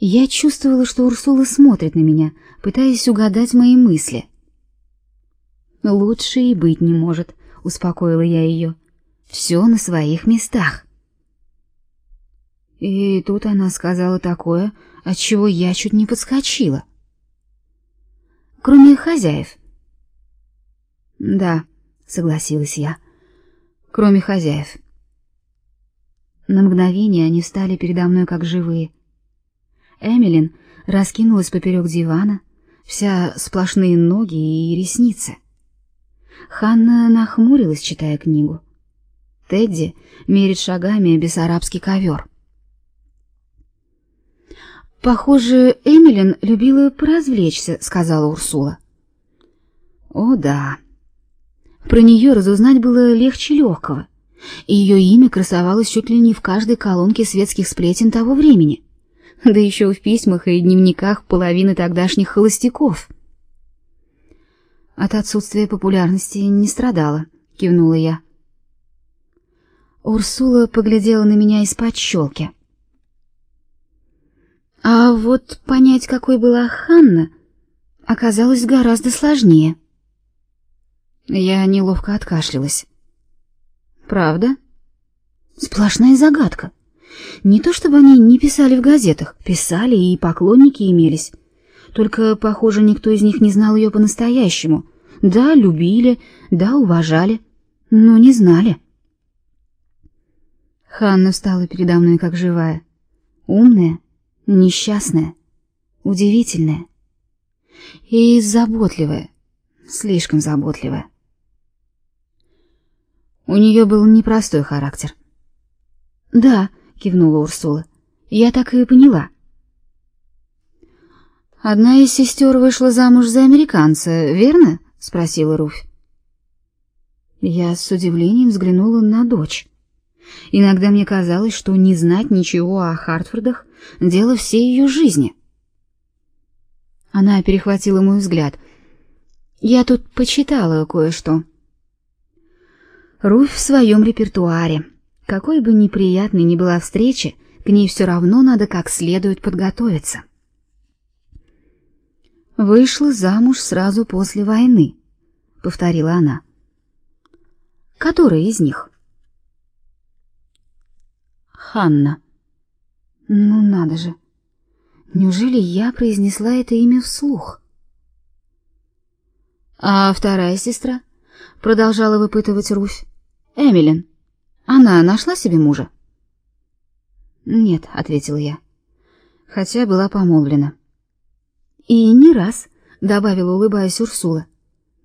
Я чувствовала, что Урсула смотрит на меня, пытаясь угадать мои мысли. Лучше и быть не может, успокоила я ее. Все на своих местах. И тут она сказала такое, от чего я чуть не подскочила. Кроме хозяев. Да, согласилась я. Кроме хозяев. На мгновение они стали передо мной как живые. Эмилин раскинулась поперек дивана, вся сплошные ноги и ресницы. Ханна нахмурилась, читая книгу. Тедди мерит шагами бессарабский ковер. Похоже, Эмилин любила поразвлечься, сказала Урсула. О, да. Про нее разузнать было легче легкого, и ее имя красовалось чуть ли не в каждой колонке светских сплетен того времени, да еще в письмах и дневниках половины тогдашних холостяков. От отсутствия популярности не страдала, кивнула я. Урсула поглядела на меня из-под щелки. А вот понять, какой была Ханна, оказалось гораздо сложнее. Я неловко откашлялась. Правда? Сплошная загадка. Не то чтобы они не писали в газетах, писали и поклонники имелись. Только, похоже, никто из них не знал ее по-настоящему. Да, любили, да, уважали, но не знали. Ханна стала передо мной как живая, умная, несчастная, удивительная и заботливая, слишком заботливая. У нее был непростой характер. Да, кивнула Урсула. Я так и поняла. Одна из сестер вышла замуж за американца, верно? спросила Руфь. Я с удивлением взглянула на дочь. Иногда мне казалось, что не знать ничего о Хартфордах дело всей ее жизни. Она перехватила мой взгляд. Я тут почитала кое-что. Руфь в своем репертуаре. Какой бы неприятной ни была встреча, к ней все равно надо как следует подготовиться. Вышла замуж сразу после войны, повторила она. Которая из них? Ханна. Ну надо же. Неужели я произнесла это имя вслух? А вторая сестра продолжала выпытывать Руфь. Эмилин. Она нашла себе мужа? Нет, ответила я. Хотя была помолвлена. И не раз, добавила, улыбаясь Урсула.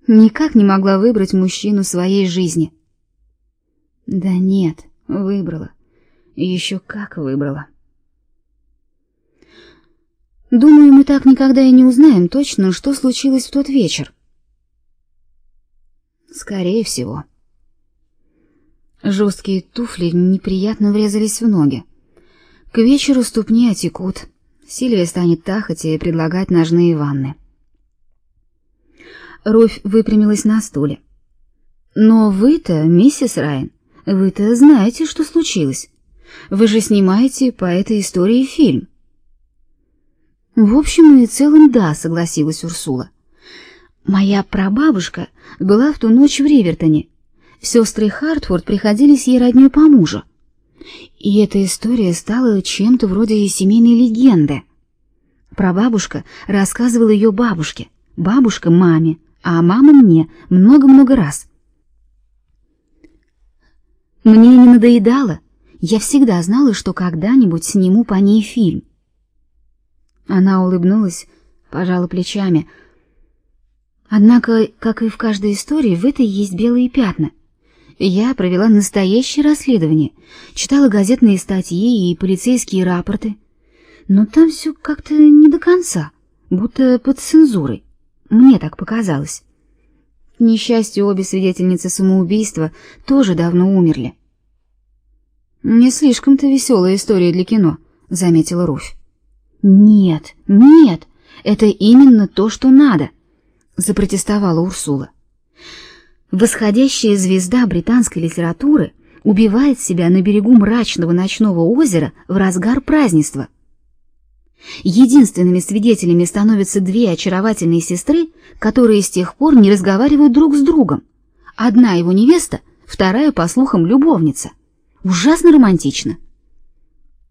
Никак не могла выбрать мужчину своей жизни. Да нет, выбрала. Еще как выбрала. Думаю, мы так никогда и не узнаем точно, что случилось в тот вечер. Скорее всего. Жесткие туфли неприятно врезались в ноги. К вечеру ступни отекут. Сильвия станет тахать и предлагать ножные ванны. Руфь выпрямилась на стуле. Но вы-то, миссис Райан, вы-то знаете, что случилось. Вы же снимаете по этой истории фильм. В общем и целом, да, согласилась Урсула. Моя прабабушка была в ту ночь в Ривертоне. Сестры Хартфорд приходились ей роднёй по мужу. И эта история стала чем-то вроде семейной легенды. Прабабушка рассказывала ее бабушке, бабушка маме, а мама мне много-много раз. Мне не надоедало. Я всегда знала, что когда-нибудь сниму по ней фильм. Она улыбнулась, пожала плечами. Однако, как и в каждой истории, в этой есть белые пятна. Я провела настоящее расследование, читала газетные статьи и полицейские рапорты. Но там все как-то не до конца, будто под цензурой. Мне так показалось. К несчастью, обе свидетельницы самоубийства тоже давно умерли. Не слишком-то веселая история для кино, заметила Руфь. Нет, нет, это именно то, что надо, запротестовала Урсула. Восходящая звезда британской литературы убивает себя на берегу мрачного ночного озера в разгар празднества. Единственными свидетелями становятся две очаровательные сестры, которые с тех пор не разговаривают друг с другом. Одна его невеста, вторая, по слухам, любовница. Ужасно романтично.